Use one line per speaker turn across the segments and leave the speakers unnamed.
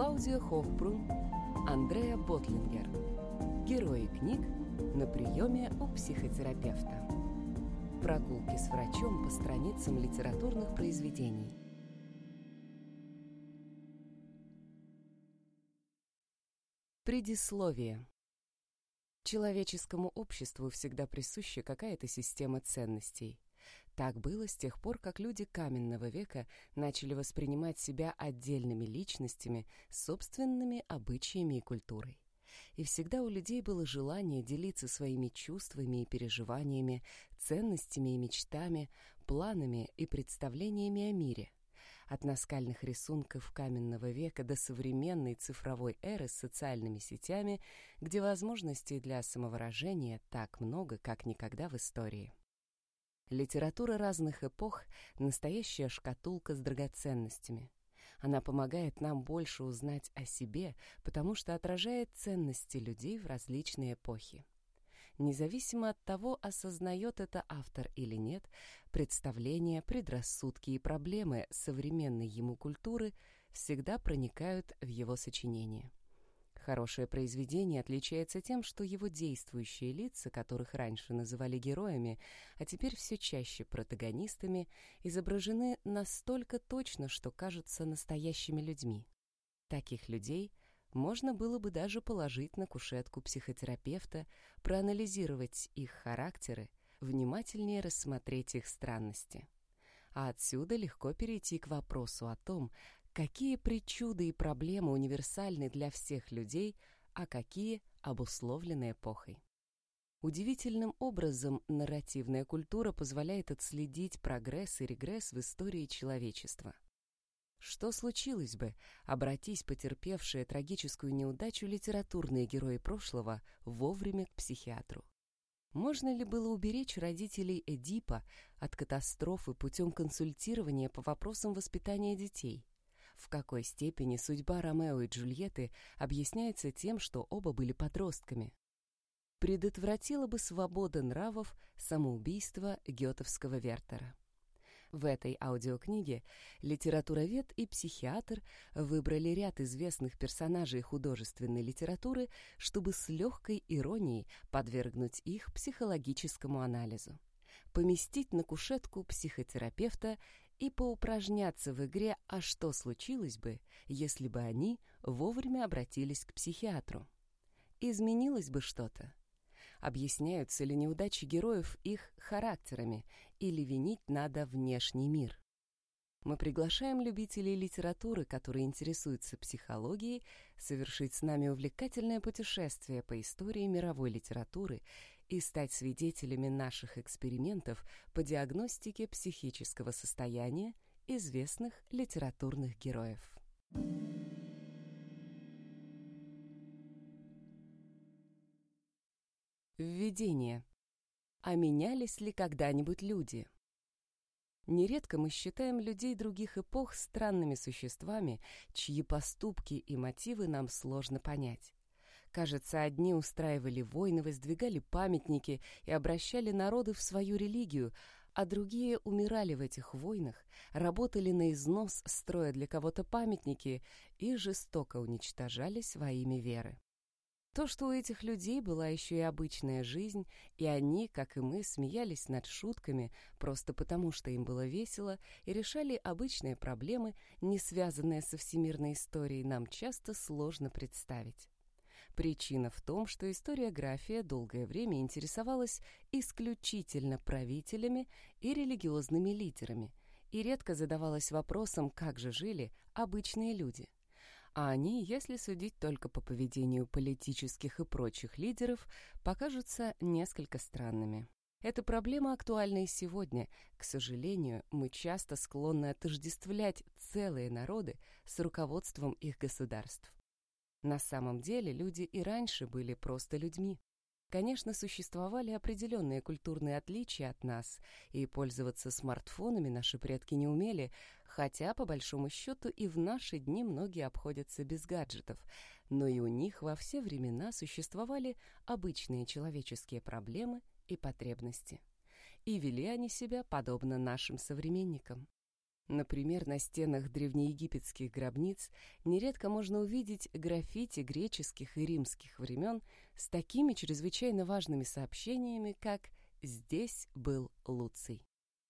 Клаудия Хофбрун, Андреа Ботлингер. Герои книг на приеме у психотерапевта. Прогулки с врачом по страницам литературных произведений. Предисловие. Человеческому обществу всегда присуща какая-то система ценностей. Так было с тех пор, как люди каменного века начали воспринимать себя отдельными личностями, собственными обычаями и культурой. И всегда у людей было желание делиться своими чувствами и переживаниями, ценностями и мечтами, планами и представлениями о мире – от наскальных рисунков каменного века до современной цифровой эры с социальными сетями, где возможностей для самовыражения так много, как никогда в истории. Литература разных эпох — настоящая шкатулка с драгоценностями. Она помогает нам больше узнать о себе, потому что отражает ценности людей в различные эпохи. Независимо от того, осознает это автор или нет, представления, предрассудки и проблемы современной ему культуры всегда проникают в его сочинение. Хорошее произведение отличается тем, что его действующие лица, которых раньше называли героями, а теперь все чаще протагонистами, изображены настолько точно, что кажутся настоящими людьми. Таких людей можно было бы даже положить на кушетку психотерапевта, проанализировать их характеры, внимательнее рассмотреть их странности. А отсюда легко перейти к вопросу о том, какие причуды и проблемы универсальны для всех людей, а какие обусловлены эпохой. Удивительным образом нарративная культура позволяет отследить прогресс и регресс в истории человечества. Что случилось бы, обратись потерпевшие трагическую неудачу литературные герои прошлого вовремя к психиатру? Можно ли было уберечь родителей Эдипа от катастрофы путем консультирования по вопросам воспитания детей? В какой степени судьба Ромео и Джульетты объясняется тем, что оба были подростками? Предотвратила бы свобода нравов самоубийство гетовского Вертера. В этой аудиокниге литературовед и психиатр выбрали ряд известных персонажей художественной литературы, чтобы с легкой иронией подвергнуть их психологическому анализу поместить на кушетку психотерапевта и поупражняться в игре «А что случилось бы, если бы они вовремя обратились к психиатру?» Изменилось бы что-то? Объясняются ли неудачи героев их характерами или винить надо внешний мир? Мы приглашаем любителей литературы, которые интересуются психологией, совершить с нами увлекательное путешествие по истории мировой литературы и стать свидетелями наших экспериментов по диагностике психического состояния известных литературных героев. Введение. А менялись ли когда-нибудь люди? Нередко мы считаем людей других эпох странными существами, чьи поступки и мотивы нам сложно понять. Кажется, одни устраивали войны, воздвигали памятники и обращали народы в свою религию, а другие умирали в этих войнах, работали на износ, строя для кого-то памятники и жестоко уничтожались во имя веры. То, что у этих людей была еще и обычная жизнь, и они, как и мы, смеялись над шутками просто потому, что им было весело, и решали обычные проблемы, не связанные со всемирной историей, нам часто сложно представить. Причина в том, что историография долгое время интересовалась исключительно правителями и религиозными лидерами и редко задавалась вопросом, как же жили обычные люди – а они, если судить только по поведению политических и прочих лидеров, покажутся несколько странными. Эта проблема актуальна и сегодня. К сожалению, мы часто склонны отождествлять целые народы с руководством их государств. На самом деле люди и раньше были просто людьми. Конечно, существовали определенные культурные отличия от нас, и пользоваться смартфонами наши предки не умели, хотя, по большому счету, и в наши дни многие обходятся без гаджетов, но и у них во все времена существовали обычные человеческие проблемы и потребности. И вели они себя подобно нашим современникам. Например, на стенах древнеегипетских гробниц нередко можно увидеть граффити греческих и римских времен с такими чрезвычайно важными сообщениями, как «Здесь был Луций».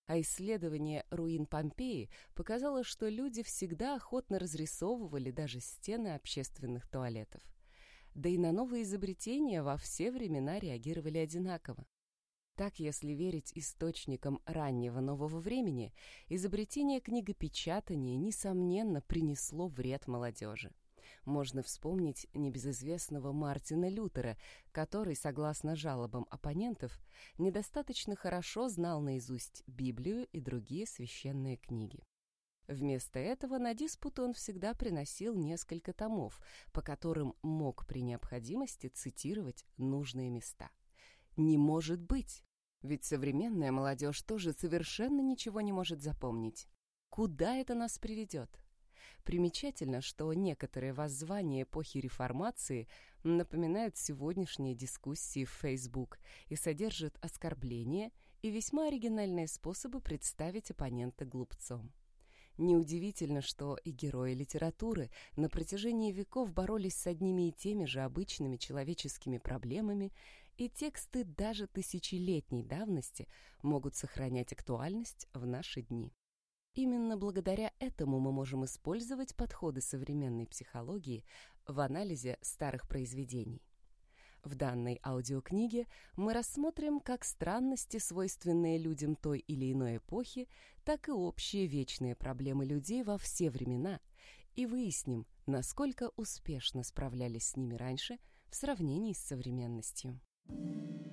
А исследование руин Помпеи показало, что люди всегда охотно разрисовывали даже стены общественных туалетов. Да и на новые изобретения во все времена реагировали одинаково. Так, если верить источникам раннего нового времени, изобретение книгопечатания, несомненно, принесло вред молодежи. Можно вспомнить небезызвестного Мартина Лютера, который, согласно жалобам оппонентов, недостаточно хорошо знал наизусть Библию и другие священные книги. Вместо этого на диспут он всегда приносил несколько томов, по которым мог при необходимости цитировать нужные места. Не может быть! Ведь современная молодежь тоже совершенно ничего не может запомнить. Куда это нас приведет? Примечательно, что некоторые воззвания эпохи реформации напоминают сегодняшние дискуссии в Facebook и содержат оскорбления и весьма оригинальные способы представить оппонента глупцом. Неудивительно, что и герои литературы на протяжении веков боролись с одними и теми же обычными человеческими проблемами и тексты даже тысячелетней давности могут сохранять актуальность в наши дни. Именно благодаря этому мы можем использовать подходы современной психологии в анализе старых произведений. В данной аудиокниге мы рассмотрим как странности, свойственные людям той или иной эпохи, так и общие вечные проблемы людей во все времена, и выясним, насколько успешно справлялись с ними раньше в сравнении с современностью. Thank you.